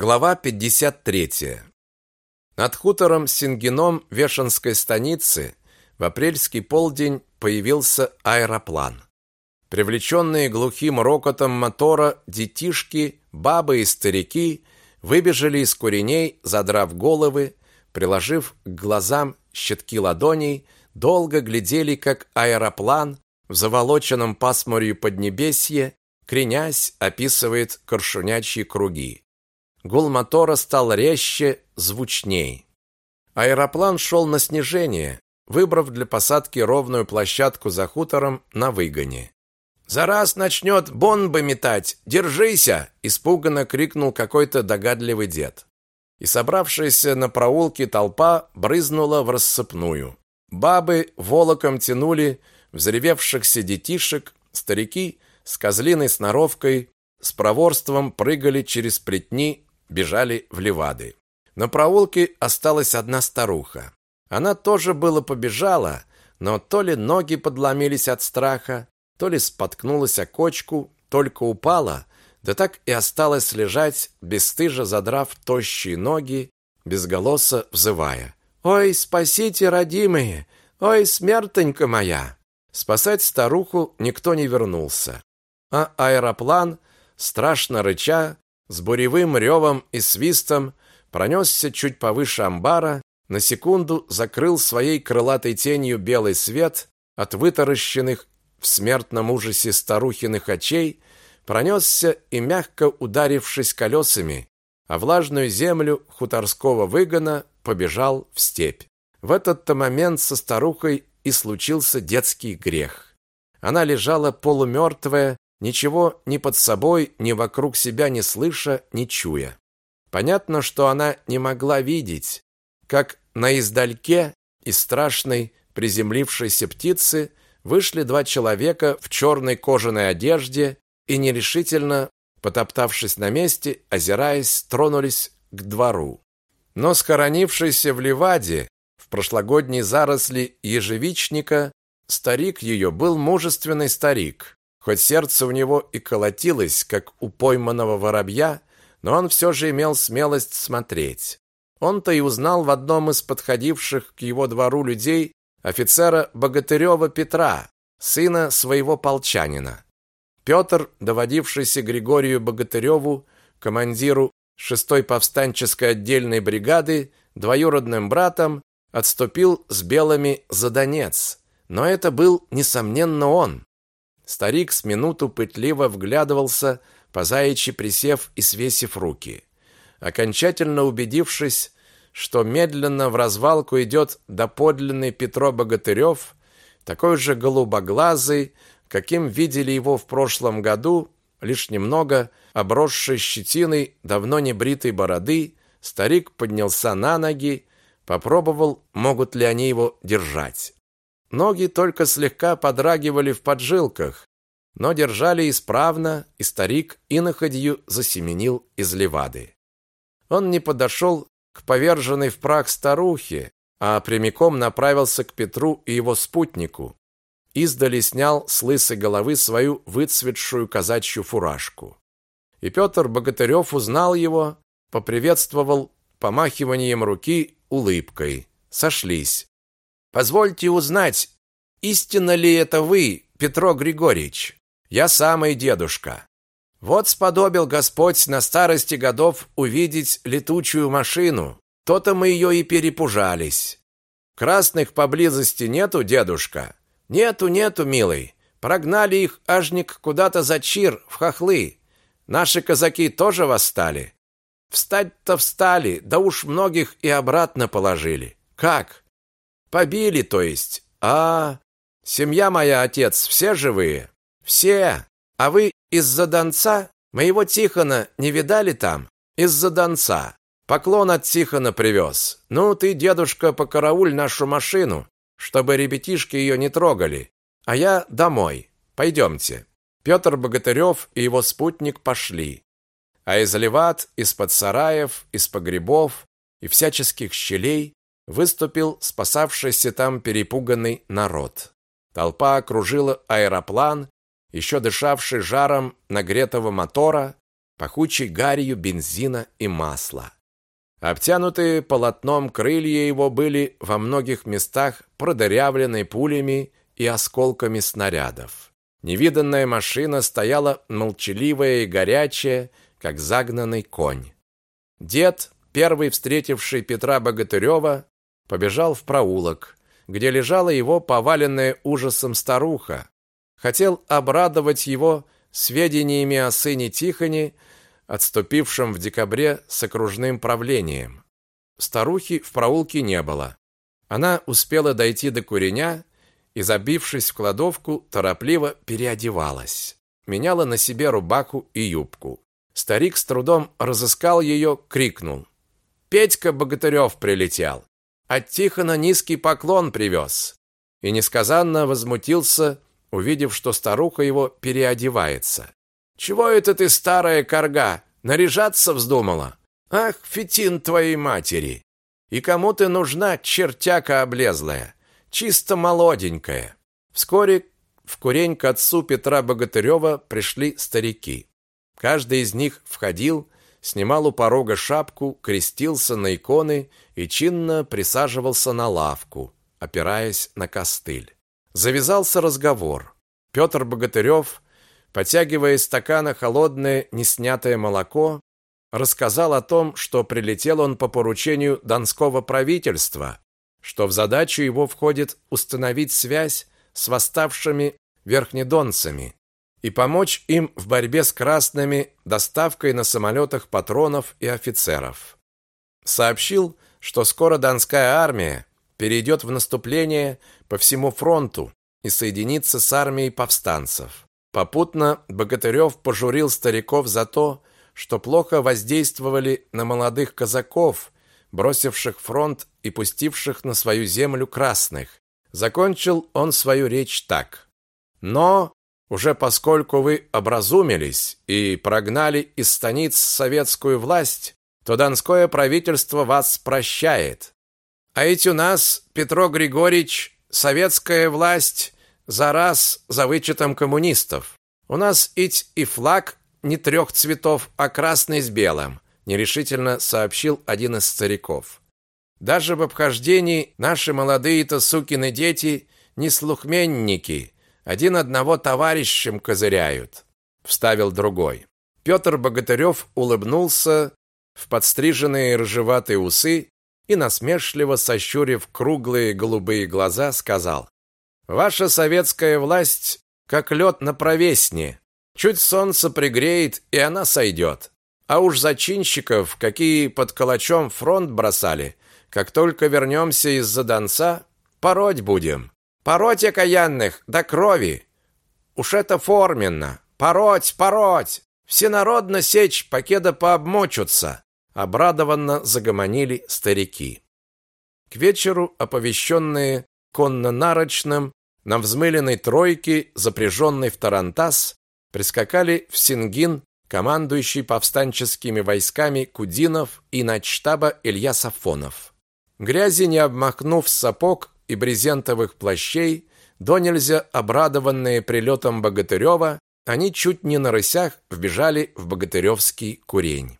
Глава 53. Над хутором Сингином Вешенской станицы в апрельский полдень появился аэроплан. Привлеченные глухим рокотом мотора детишки, бабы и старики выбежали из куреней, задрав головы, приложив к глазам щитки ладоней, долго глядели, как аэроплан в заволоченном пасмурью поднебесье, кренясь, описывает коршунячьи круги. Гул мотора стал резче, звучней. Аэроплан шел на снижение, выбрав для посадки ровную площадку за хутором на выгоне. «За раз начнет бомбы метать! Держися!» – испуганно крикнул какой-то догадливый дед. И собравшаяся на проулке толпа брызнула в рассыпную. Бабы волоком тянули взревевшихся детишек, старики с козлиной сноровкой, с проворством прыгали через плетни бежали в левады. На проулке осталась одна старуха. Она тоже было побежала, но то ли ноги подломились от страха, то ли споткнулась о кочку, только упала, да так и осталась лежать, бесстыжо задрав тощие ноги, безголосо взывая. «Ой, спасите, родимые! Ой, смертонька моя!» Спасать старуху никто не вернулся. А аэроплан, страшно рыча, с буревым ревом и свистом пронесся чуть повыше амбара, на секунду закрыл своей крылатой тенью белый свет от вытаращенных в смертном ужасе старухиных очей, пронесся и, мягко ударившись колесами, а влажную землю хуторского выгона побежал в степь. В этот-то момент со старухой и случился детский грех. Она лежала полумертвая, ничего ни под собой, ни вокруг себя не слыша, не чуя. Понятно, что она не могла видеть, как на издальке из страшной приземлившейся птицы вышли два человека в черной кожаной одежде и нерешительно, потоптавшись на месте, озираясь, тронулись к двору. Но схоронившийся в Леваде, в прошлогодней заросли ежевичника, старик ее был мужественный старик, Хоть сердце у него и колотилось, как у пойманного воробья, но он все же имел смелость смотреть. Он-то и узнал в одном из подходивших к его двору людей офицера Богатырева Петра, сына своего полчанина. Петр, доводившийся Григорию Богатыреву, командиру 6-й повстанческой отдельной бригады, двоюродным братом, отступил с белыми за Донец. Но это был, несомненно, он. Старик с минуту пытливо вглядывался, по заячьи присев и свесив руки. Окончательно убедившись, что медленно в развалку идет доподлинный Петро Богатырев, такой же голубоглазый, каким видели его в прошлом году, лишь немного обросший щетиной давно не бритой бороды, старик поднялся на ноги, попробовал, могут ли они его держать. Ноги только слегка подрагивали в поджилках, но держали исправно, и старик иноходью засеменил из левады. Он не подошел к поверженной в прах старухе, а прямиком направился к Петру и его спутнику. Издали снял с лысой головы свою выцветшую казачью фуражку. И Петр Богатырев узнал его, поприветствовал помахиванием руки улыбкой. Сошлись. Позвольте узнать, истинно ли это вы, Петро Григорьевич? Я самый дедушка. Вот сподобил Господь на старости годов увидеть летучую машину. То-то мы ее и перепужались. Красных поблизости нету, дедушка? Нету, нету, милый. Прогнали их ажник куда-то за чир, в хохлы. Наши казаки тоже восстали. Встать-то встали, да уж многих и обратно положили. Как? Побили, то есть. А, семья моя, отец, все живые? Все. А вы из-за Донца? Моего Тихона не видали там? Из-за Донца. Поклон от Тихона привез. Ну, ты, дедушка, покарауль нашу машину, чтобы ребятишки ее не трогали. А я домой. Пойдемте. Петр Богатырев и его спутник пошли. А из леват, из-под сараев, из погребов и всяческих щелей выступил спасавшийся там перепуганный народ. Толпа окружила аэроплан, еще дышавший жаром нагретого мотора, пахучей гарью бензина и масла. Обтянутые полотном крылья его были во многих местах продырявлены пулями и осколками снарядов. Невиданная машина стояла молчаливая и горячая, как загнанный конь. Дед, первый встретивший Петра Богатырева, побежал в проулок, где лежала его поваленная ужасом старуха. Хотел обрадовать его сведениями о сыне Тихоне, отступившем в декабре с окружным правлением. Старухи в проулке не было. Она успела дойти до куреня и, забившись в кладовку, торопливо переодевалась. Меняла на себе рубаху и юбку. Старик с трудом разыскал ее, крикнул. «Петька Богатырев прилетел! От Тихона низкий поклон привез!» И несказанно возмутился, увидев, что старуха его переодевается. Чего это ты, старая корга, наряжаться вздумала? Ах, фитин твоей матери! И кому ты нужна, чертяка облезлая, чисто молоденькая? Вскоре в курень к отцу Петра Богатырева пришли старики. Каждый из них входил, снимал у порога шапку, крестился на иконы и чинно присаживался на лавку, опираясь на костыль. Завязался разговор. Петр Богатырев потягивая из стакана холодное неснятое молоко, рассказал о том, что прилетел он по поручению донского правительства, что в задачу его входит установить связь с восставшими верхнедонцами и помочь им в борьбе с красными доставкой на самолетах патронов и офицеров. Сообщил, что скоро Донская армия перейдет в наступление по всему фронту и соединится с армией повстанцев. Попутно Богатырев пожурил стариков за то, что плохо воздействовали на молодых казаков, бросивших фронт и пустивших на свою землю красных. Закончил он свою речь так: "Но уже поскольку вы образумились и прогнали из станиц советскую власть, то донское правительство вас прощает. А ведь у нас, Петро Григорьевич, советская власть за раз за вычетом коммунистов. У нас ить и флаг не трех цветов, а красный с белым, нерешительно сообщил один из стариков. Даже в обхождении наши молодые-то сукины дети не слухменники, один одного товарищем козыряют, вставил другой. Петр Богатырев улыбнулся в подстриженные рыжеватые усы и насмешливо сощурив круглые голубые глаза, сказал: Ваша советская власть как лед на провесне. Чуть солнце пригреет, и она сойдет. А уж зачинщиков, какие под калачом фронт бросали, как только вернемся из-за Донца, пороть будем. Пороть окаянных до крови. Уж это форменно. Пороть, пороть. Всенародно сечь, покеда пообмочутся. Обрадованно загомонили старики. К вечеру оповещенные конно-нарочным на взмыленной тройке, запряженной в тарантас, прискакали в Сингин командующий повстанческими войсками Кудинов и начштаба Илья Сафонов. Грязи не обмакнув сапог и брезентовых плащей, до нельзя обрадованные прилетом Богатырева, они чуть не на рысях вбежали в Богатыревский курень.